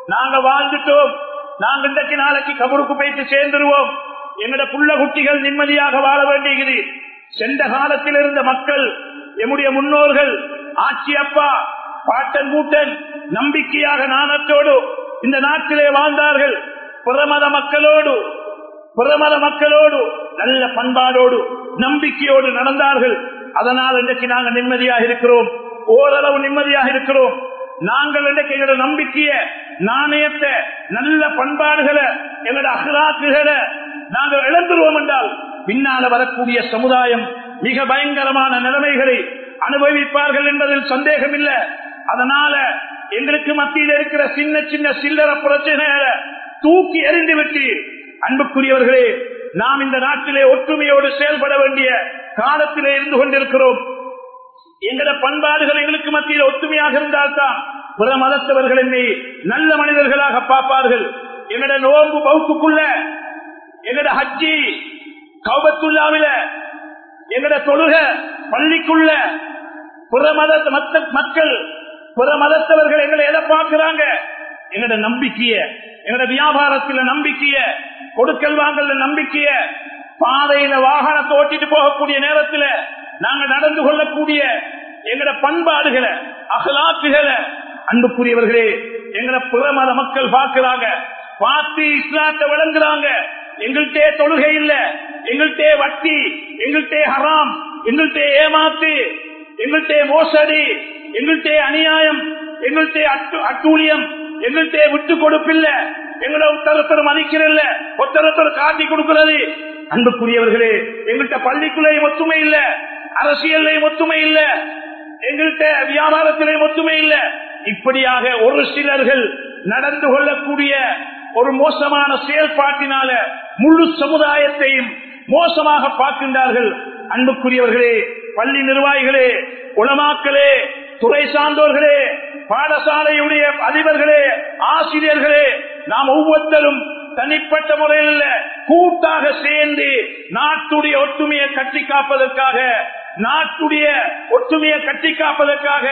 நாங்க வாழ்ந்துட்டோம். நாங்க இன்றைக்கு நாளைக்கு கபருக்கு போயிட்டு சேர்ந்துருவோம். எங்கட புள்ள குட்டிகள் நிம்மதியாக வாழ வேண்டியது. சென்ற காலத்தில் இருந்த மக்கள் எம்முடைய முன்னோர்கள் ஆட்சி அப்பா பாட்டன் கூட்டன் நம்பிக்கையாக நாணத்தோடு இந்த நாட்டிலே வாழ்ந்தார்கள். புறமத மக்களோடு புறமத மக்களோடு நல்ல பண்பாடோடு நம்பிக்கையோடு நடந்தார்கள். அதனால் இன்றைக்கு நாங்கள் நிம்மதியாக இருக்கிறோம். ஓரளவு நிம்மதியாக இருக்கிறோம். நாங்கள் இன்றைக்கு எங்களோட நம்பிக்கைய நாணயத்தை நல்ல பண்பாடுகளை எங்களோட அகலாக்குகளை நாங்கள் இழந்துருவோம் என்றால் பின்னால வரக்கூடிய சமுதாயம் மிக பயங்கரமான நிலைமைகளை அனுபவிப்பார்கள் என்பதில் சந்தேகம் இல்லை அதனால எங்களுக்கு மத்தியில் இருக்கிற சின்ன சின்ன சில்லற பிரச்சனைகளை தூக்கி எறிந்து விட்டு அன்புக்குரியவர்களே நாம் இந்த நாட்டிலே ஒற்றுமையோடு செயல்பட வேண்டிய காலத்திலே இருந்து கொண்டிருக்கிறோம். எங்கள பண்பாடுகள் எங்களுக்கு மத்தியில் ஒற்றுமையாக இருந்தால்தான் பிற மதத்தவர்கள் என்னை நல்ல மனிதர்களாக பார்ப்பார்கள். எங்கட நோம்பு பவுக்குள்ள எங்கட ஹஜ்ஜி கௌபத்துள்ளாவில எங்கட தொழுக பள்ளிக்குள்ள பிற மத மக்கள் பிற மதத்தவர்கள் எங்களை எதை பார்க்கிறாங்க? என்னோட நம்பிக்கைய என்னோட வியாபாரத்துல நம்பிக்கைய கொடுக்கல் வாங்கல நம்பிக்கைய பாதையில வாகனத்தை ஓட்டிட்டு போகக்கூடிய நேரத்துல நாங்க நடந்து கொள்ளக்கூடிய எங்கட பண்பாடுகளை அகலாற்றுகளை அன்புக்குரியவர்களே எங்கட புறமத மக்கள் பார்க்கிறாங்க. பார்த்து இஸ்லாத்தை விளங்குறாங்க எங்கள்கிட்ட தொழுகை இல்ல. எங்கள்கிட்ட வட்டி எங்கள்கிட்ட ஹராம் எங்கள்கிட்ட ஏமாத்து எங்கள்கிட்ட மோசடி எங்கள்கிட்ட அநியாயம் எங்கள்கிட்ட அட்டூழியம் எங்கள்கிட்ட விட்டு கொடுப்பில்ல. எங்களை ஒருத்தரத்தர் மதிக்கிறல்ல ஒத்தரத்தர் காட்டி கொடுக்கிறது. அன்புக்குரியவர்களே எங்கள்கிட்ட பள்ளிக்குள்ளேயும் ஒத்துமை இல்ல. அரசியல்லையும் ஒத்துமை இல்ல. எங்கள்கிட்ட வியாபாரத்திலையும் ஒத்துமை இல்ல. இப்படியாக ஒரு சிலர்கள் நடந்து கொள்ளக்கூடிய ஒரு மோசமான செயல்பாட்டினால முழு சமுதாயத்தையும் மோசமாக பார்க்கின்றார்கள். அன்புக்குரியவர்களே பள்ளி நிர்வாகிகளே உளமாக்களே துறை சார்ந்தோர்களே பாடசாலையுடைய அதிபர்களே ஆசிரியர்களே நாம் ஒவ்வொருத்தரும் தனிப்பட்ட முறையில் கூட்டாக சேர்ந்து நாட்டுடைய ஒற்றுமையை கட்டி காப்பதற்காக நாட்டுடைய ஒற்றுமையை கட்டி காப்பதற்காக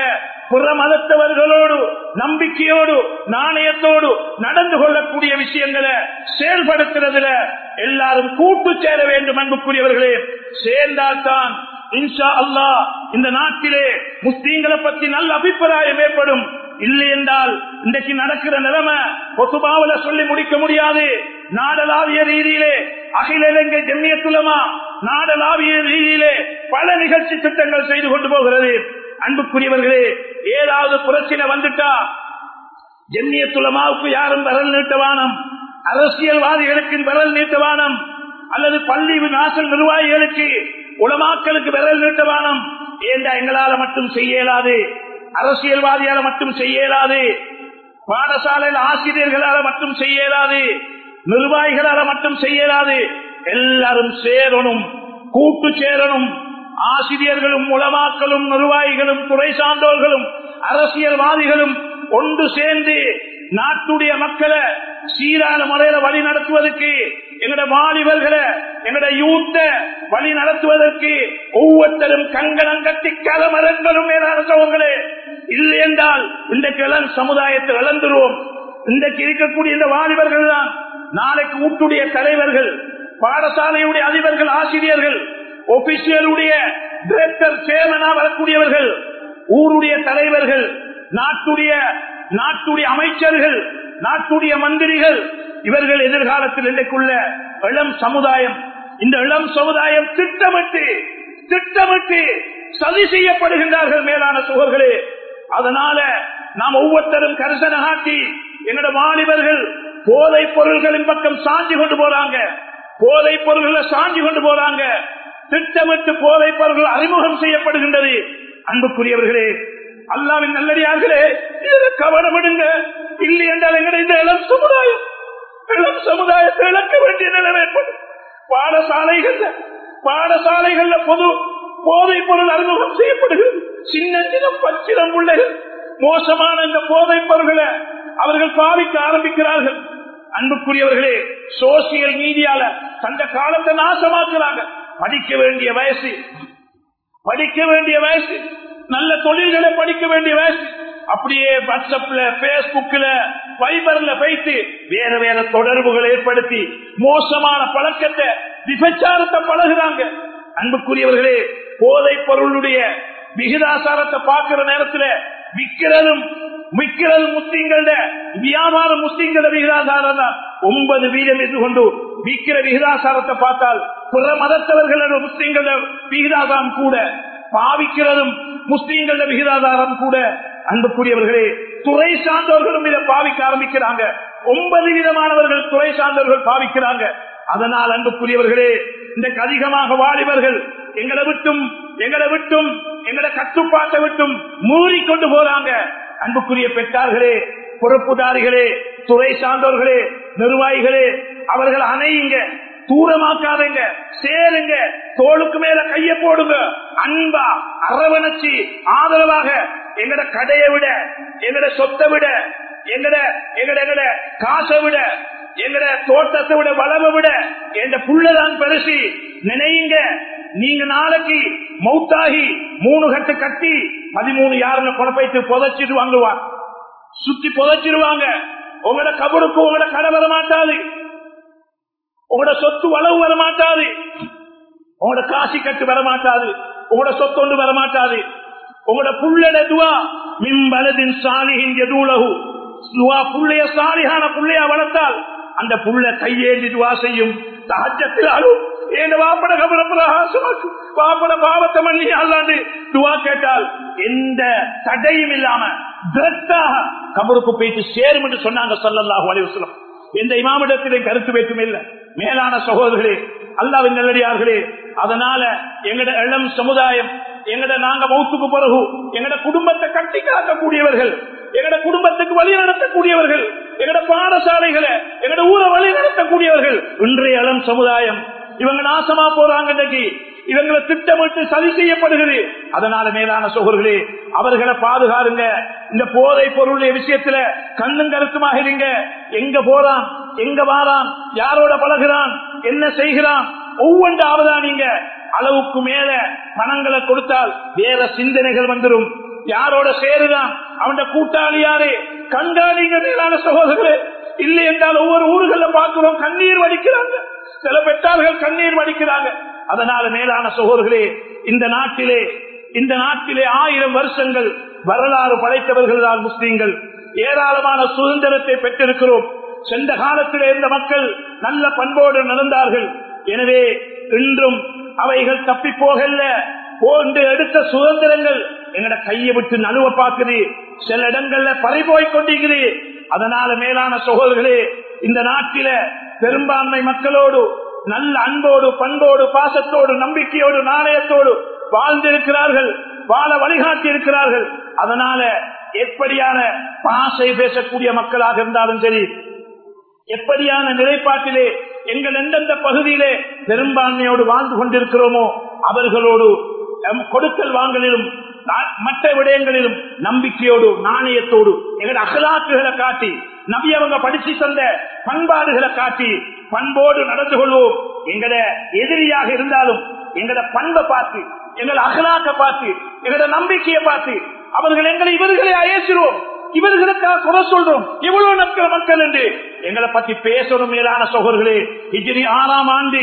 புற மதத்தவர்களோடு நம்பிக்கையோடு நாணயத்தோடு நடந்து கொள்ளக்கூடிய விஷயங்களை செயல்படுத்துறதுல எல்லாரும் கூட்டு சேர வேண்டும் அன்புக்குரியவர்களே. சேர்ந்தால்தான் இன்ஷா அல்லா இந்த நாட்டிலே முஸ்லீம்களை பத்தி நல்ல அபிப்பிராயம் ஏற்படும். இல்லை என்றால் இன்றைக்கு நடக்கிற நிலைமை பொதுபாவில சொல்லி முடிக்க முடியாது. நாடலாவிய ரீதியிலே அகில இலங்கை ஜெம்மியத்துலமா நாடலாவிய ரீதியிலே பல நிகழ்ச்சி திட்டங்கள் செய்து கொண்டு போகிறது. அன்புக்குரியவர்களே ஏதாவது பிரச்சனை வந்துட்டா ஜெம்மியத்துலமாவுக்கு யாரும் விரல் நீட்டவானம் அரசியல்வாதிகளுக்கு விரல் நீட்டவானம் அல்லது பள்ளி நாசல் நிர்வாகிகளுக்கு உலமாக்களுக்கு விரல் நீட்டவானம் ஏண்டா எங்களால மட்டும் செய்யலாது அரசியல்வாதியால மட்டும் செய்யலாது பாடசாலையில் ஆசிரியர்களால மட்டும் செய்யலாது நிர்வாகிகளால மட்டும் செய்யலாது எல்லாரும் சேரணும் கூட்டு சேரணும். ஆசிரியர்களும் உளமாக்களும் நிர்வாகிகளும் துறை சார்ந்தோர்களும் அரசியல்வாதிகளும் ஒன்று சேர்ந்து நாட்டுடைய மக்களை சீரான முறையில வழி நடத்துவதற்கு எங்கட வாலிபர்களை எங்கட யூத்த வழி நடத்துவதற்கு ஒவ்வொருத்தரும் கங்கணம் கட்டி கலமரங்களும் மேலானவர்களே இல்லை என்றால் இந்த கிளன் சமுதாயத்தை இழந்துருவோம் இன்றைக்கு இருக்கக்கூடிய இந்த வாலிபர்கள் தான் நாளைக்கு ஊட்டுடைய தலைவர்கள் பாடசாலையுடைய அதிபர்கள் ஆசிரியர்கள் ஒபிசியலுடைய டிரெக்டர் சேர்மனா வரக்கூடியவர்கள் ஊருடைய தலைவர்கள் நாட்டுடைய நாட்டுடைய அமைச்சர்கள் நாட்டுடைய மந்திரிகள் இவர்கள் எதிர்காலத்தில் இன்றைக்குள்ள இளம் சமுதாயம். இந்த இளம் சமுதாயம் திட்டமிட்டு திட்டமிட்டு சதி செய்யப்படுகின்றார்கள் மேலான சுகர்களே அதனால நாம் ஒவ்வொருத்தரும் கரிசன காட்டி என்னோட வாலிபர்கள் போதை பொருள்களின் பக்கம் சாஞ்சி கொண்டு போறாங்க. போதை பொருள்களை சாஞ்சி கொண்டு போறாங்க. திட்டமிட்டு போதை பொருள்கள் அறிமுகம் செய்யப்படுகின்றது. அன்புக்குரியவர்களே அல்லாவின் நல்லடியார்களே இதுல கவனம் எடுங்க இல்லை என்றால் எங்கட இந்த இளம் சமுதாயம் இளம் சமுதாயத்தை இழக்க வேண்டிய நிலைமை ஏற்படும். பாடசாலைகள்ல பாடசாலைகள்ல பொது போதைப் பொருள் அறிமுகம் செய்யப்படுகிறது. சின்ன சின்ன பச்சிடம் பிள்ளைகள் மோசமான இந்த போதைப் பொருள்களை அவர்கள் பாவிக்க ஆரம்பிக்கிறார்கள். அன்புக்குரியவர்களே சோசியல் மீடியால தந்த காலத்தை நாசமாக்குறாங்க. படிக்க வேண்டிய வயசு படிக்க வேண்டிய வயசு நல்ல தொழில்களை படிக்க வேண்டிய வயசு அப்படியே வாட்ஸ்அப்ல பேஸ்புக்ல வைபர்ல வைத்து வேற வேற தொடர்புகள் ஏற்படுத்தி மோசமான பழக்கத்தை விபச்சாரத்தை பழகுறாங்க. அன்புக்குரியவர்களே போதை பொருளுடைய விகிதாசாரத்தை பார்க்கிற நேரத்துல விக்கிறதும் விக்கிறது முஸ்லீம்கள வியாபார முஸ்லீம்கள விகிதாசாரம் தான். ஒன்பது வீதம் இருந்து கொண்டு விக்கிற விகிதாசாரத்தை பார்த்தால் பிற மதத்தவர்களோட முஸ்லீம்கள விகிதாசாரம் கூட பாவிக்கிறதும் முஸ்லீம்கள விகிதாதாரம் கூட அன்புக்குரியவர்களே துறை சார்ந்தவர்களும் இதை பாவிக்க ஆரம்பிக்கிறாங்க. ஒன்பது விதமானவர்கள் துறை சார்ந்தவர்கள் பாவிக்கிறாங்க. அதனால் அன்புக்குரியவர்களே இன்றைக்கு அதிகமாக வாலிபர்கள் எங்களை விட்டும் எங்களை விட்டும் எங்களை கட்டுப்பாட்டை விட்டும் மூறிக்கொண்டு போறாங்க. அன்புக்குரிய பெற்றார்களே பொறுப்புதாரிகளே துறை சார்ந்தவர்களே நிர்வாகிகளே அவர்கள் அணையுங்க. தூரமாக்காதங்க. சேருங்க. தோளுக்கு மேல கைய போடுங்க. அன்பா அரவணைச்சு ஆதரவாக. எங்கட கடையை விட எங்கட சொத்தை விட எங்கட எங்கட எங்கட காசை விட எங்கட தோட்டத்தை விட வளவை விட எந்த புள்ளதான் பெருசு. நினையுங்க. நீங்க நாளைக்கு மௌத்தாகி மூணு கட்டு கட்டி பதிமூணு யாருன்னு குழப்பைத்து புதைச்சிட்டு வாங்குவார் சுத்தி புதைச்சிருவாங்க. உங்களோட கபருக்கு உங்களோட கடை வர மாட்டாது. உங்களோட சொத்து வளவு வர மாட்டாது உங்களோட காசி கட்டு வர மாட்டாது உங்களோட சொத்து ஒன்று வர மாட்டாது உங்களோட புள்ளட துவா மிம்பலதின் சாலிகின் எதுலகு துவா புள்ளைய சாலிகான புள்ளையா வளர்த்தால் அந்த புள்ள கையேந்தி துவா செய்யும். சஹஜத்தில் அழும். ஏன் வாப்பட கபரப்படாசமாக்கு வாப்பட பாவத்தை மண்ணி அல்லாண்டு. துவா கேட்டால் எந்த தடையும் இல்லாம திரட்டாக கபருக்கு போயிட்டு சேரும் என்று சொன்னாங்க சொல்லல்லாஹு அலைவசலம் எந்த இமாமிடத்திலே கருத்து வேற்றுமே இல்லை. மேலான சகோதரர்களே அல்லாவின் நல்லடியார்களே அதனால எங்கட இளம் சமுதாயம் எங்கட நாங்க மௌத்துக்கு பிறகு எங்கட குடும்பத்தை கட்டி காக்கக்கூடியவர்கள் எங்கட குடும்பத்துக்கு வழி நடத்தக்கூடியவர்கள் எங்கட பாடசாலைகளை எங்கட ஊரை வழி நடத்தக்கூடியவர்கள் இன்றைய இளம் சமுதாயம் இவங்க நாசமா போறாங்க இன்னைக்கு. இவங்களை திட்டமிட்டு சதி செய்யப்படுகிறது. அதனால மேலான சோகர்களே அவர்களை பாதுகாருங்க. இந்த போதை பொருளுடைய விஷயத்துல கண்ணும் கருத்துமாக இருங்க. எங்க போறான்? எங்க வாரான்? யாரோட பழகிறான்? என்ன செய்கிறான்? ஒவ்வொன்றாவதா நீங்க? அளவுக்கு மேல பணங்களை கொடுத்தால் வேற சிந்தனைகள் வந்துடும் யாரோட சேருதான் அவன் கூட்டாளி யாரு? கண்காணிங்க மேலான சகோதரர்களே. இல்லை என்றால் ஒவ்வொரு ஊர்களில் பார்க்கிறோம் கண்ணீர் வடிக்கிறாங்க. சில பெற்றார்கள் கண்ணீர் வடிக்கிறாங்க. அதனால மேலான சகோதரர்களே இந்த நாட்டிலே இந்த நாட்டிலே ஆயிரம் வருஷங்கள் வரலாறு படைத்தவர்கள் தான் முஸ்லீம்கள். ஏராளமான சுதந்திரத்தை பெற்றிருக்கிறோம். சென்ற காலத்தில் இருந்த மக்கள் நல்ல பண்போடு நடந்தார்கள். எனவே இன்றும் அவைகள் தப்பி போகல போன்று எடுத்த சுதந்திரங்கள் எங்கட கையை விட்டு நழுவ பார்க்குது. சில இடங்கள்ல பறிபோய் கொண்டிருக்குது. அதனால மேலான சகோதரர்களே இந்த நாட்டில பெரும்பான்மை மக்களோடு நல்ல அன்போடு பண்போடு பாசத்தோடு நம்பிக்கையோடு நாணயத்தோடு வாழ்ந்திருக்கிறார்கள் வாழ வழிகாட்டி இருக்கிறார்கள் அதனால எப்படியான பாசை பேசக்கூடிய மக்களாக இருந்தாலும் சரி எப்படியான நிலைப்பாட்டிலே எங்கள் எந்தெந்த பகுதியிலே பெரும்பான்மையோடு வாழ்ந்து கொண்டிருக்கிறோமோ அவர்களோடு எம் கொடுக்கல் வாங்கலிலும் மற்ற விடயங்களிலும் நம்பிக்கையோடு நாணயத்தோடு எங்களை அகலாக்குகளை காட்டி நபி அவங்க படிச்சு தந்த பண்பாடுகளை காட்டி பண்போடு நடந்து கொள்வோம். எங்கட எதிரியாக இருந்தாலும் எங்கட பண்பை பார்த்து எங்களை அகலாக்க பார்த்து எங்கட நம்பிக்கையை பார்த்து அவர்கள் எங்களை இவர்களை அயசிரோம் இவர்களுக்காக குறை சொல்றோம். எவ்வளவு மக்கள் மக்கள் என்று. எங்களை பத்தி பேசணும் மேலான சோகர்களே ஹிஜிரி ஆறாம் ஆண்டு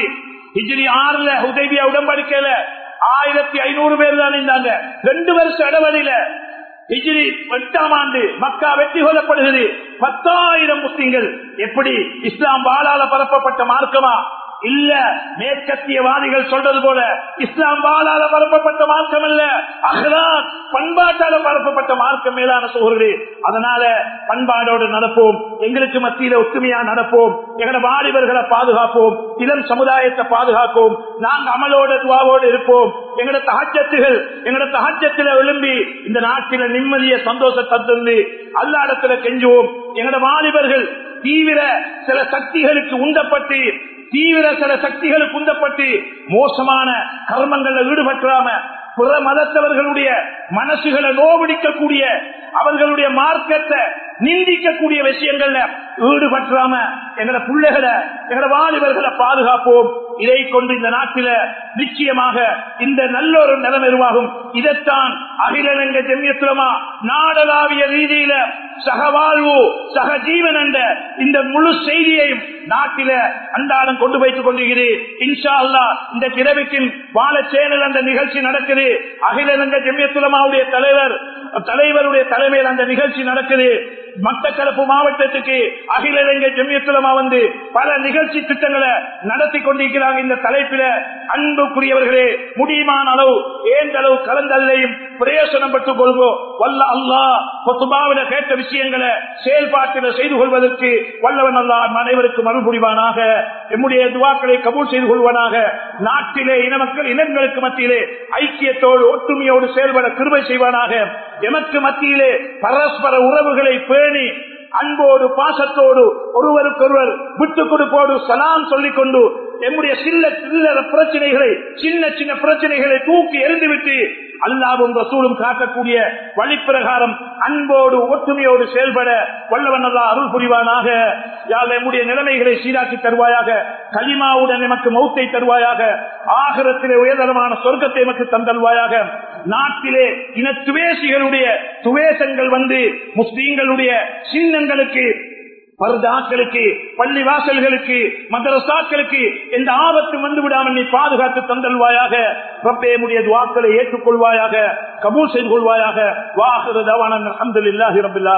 ஹிஜிரி ஆறுல உதவியா உடம்படிக்கையில ஆயிரத்தி ஐநூறு பேர் தான் இருந்தாங்க. ரெண்டு வருஷம் இடைவெளியில ஹிஜ்ரி எட்டாம் ஆண்டு மக்கா வெற்றி கொள்ளப்படுகிறது. பத்தாயிரம் முஸ்லிம்கள் எப்படி இஸ்லாம் வாழால பரப்பப்பட்ட மார்க்கமா? இல்ல மேற்கத்தியவாதிகள் சொல்றது போல இஸ்லாம் வாழால பரப்பப்பட்ட மார்க்கம் அல்ல அஹ்லாக் பண்பாட்டால பரப்பப்பட்ட மார்க்கம் மேலான சோழர்களே அதனால பண்பாடோடு நடப்போம் எங்களுக்கு மத்தியில ஒற்றுமையா நடப்போம் எங்களோட வாலிபர்களை பாதுகாப்போம் இளம் சமுதாயத்தை பாதுகாப்போம் நாங்க அமலோட துவாவோடு இருப்போம். எங்களோட தகச்சத்துகள் எங்களோட தகச்சத்துல விளம்பி இந்த நாட்டில நிம்மதிய சந்தோஷத்தை தந்து அல்லாடத்துல கெஞ்சுவோம். எங்களோட வாலிபர்கள் தீவிர சில சக்திகளுக்கு உண்டப்பட்டு தீவிர சில சக்திகளுக்கு உந்தப்பட்டு மோசமான கர்மங்கள்ல ஈடுபட்டுறாம பிற மதத்தவர்களுடைய மனசுகளை நோவடிக்கக்கூடிய அவர்களுடைய மார்க்கத்தை நிந்திக்கக்கூடிய விஷயங்கள்ல ஈடுபட்டுறாம எங்கட பிள்ளைகளை எங்கட வாலிபர்களை பாதுகாப்போம். இதை கொண்டு இந்த நாட்டில நிச்சயமாக இந்த நல்ல ஒரு நிலைமை உருவாகும். இதைத்தான் அகிலங்க ஜெமியத்துலமா நாடளாவிய ரீதியில சகவாழ்வு சக ஜீவன் என்ற இந்த முழு செய்தியையும் நாட்டில அன்றாடம் கொண்டு வைத்துக் கொண்டிருக்கிறேன். இன்ஷா அல்லா இந்த கிரவிக்கின் வாழ சேனல் அந்த நிகழ்ச்சி நடக்குது. அகிலங்க ஜெமியத்துலமாவுடைய தலைவர் தலைவருடைய தலைமையில் அந்த நிகழ்ச்சி நடக்குது. மட்டக்களப்பு மாவட்டத்துக்கு அகில இலங்கை ஜெமியத்துலமா வந்து பல நிகழ்ச்சி திட்டங்களை நடத்தி கொண்டிருக்கிறாங்க இந்த தலைப்பில. அன்புக்குரியவர்களே முடியுமான அளவு ஏந்த அளவு கலந்தல்லையும் பிரயோசனம் பெற்றுக் கொள்வோம் வல்ல அல்லா கொத்துபாவில கேட்ட விஷயங்களை செயல்பாட்டில செய்து கொள்வதற்கு வல்லவன் அல்லா அனைவருக்கும் அருள் எம்முடைய துவாக்களை கபூல் செய்து கொள்வனாக. நாட்டிலே இன மக்கள் இனங்களுக்கு மத்தியிலே ஐக்கியத்தோடு ஒற்றுமையோடு செயல்பட கிருபை செய்வானாக. எமக்கு மத்தியிலே பரஸ்பர உறவுகளை பேணி அன்போடு பாசத்தோடு ஒருவருக்கொருவர் விட்டுக் கொடுப்போடு சலாம் சொல்லிக் கொண்டு எம்முடைய சில்ல சில்லற பிரச்சனைகளை சின்ன சின்ன பிரச்சனைகளை தூக்கி எறிந்துவிட்டு அல்லாவும் ரசூலும் காட்டக்கூடிய வழிப்பிரகாரம் அன்போடு ஒற்றுமையோடு செயல்பட வல்லவன் அல்லா அருள் புரிவானாக. யார் எம்முடைய நிலைமைகளை சீராக்கி தருவாயாக களிமாவுடன் எமக்கு மௌத்தை தருவாயாக ஆகரத்திலே உயர்தரமான சொர்க்கத்தை எமக்கு தந்தல்வாயாக. நாட்டிலே இன துவேசிகளுடைய துவேசங்கள் வந்து முஸ்லீம்களுடைய சின்னங்களுக்கு பருதாக்களுக்கு பள்ளி வாசல்களுக்கு மதரசாக்களுக்கு எந்த ஆபத்து வந்து விடாமல் நீ பாதுகாத்து தந்தல்வாயாக. ரப்பேமுடைய துவாக்களை ஏற்றுக்கொள்வாயாக கபூல் செய்து கொள்வாயாக. வாஹிர தவான அஹமதுல்லாஹி ரபில்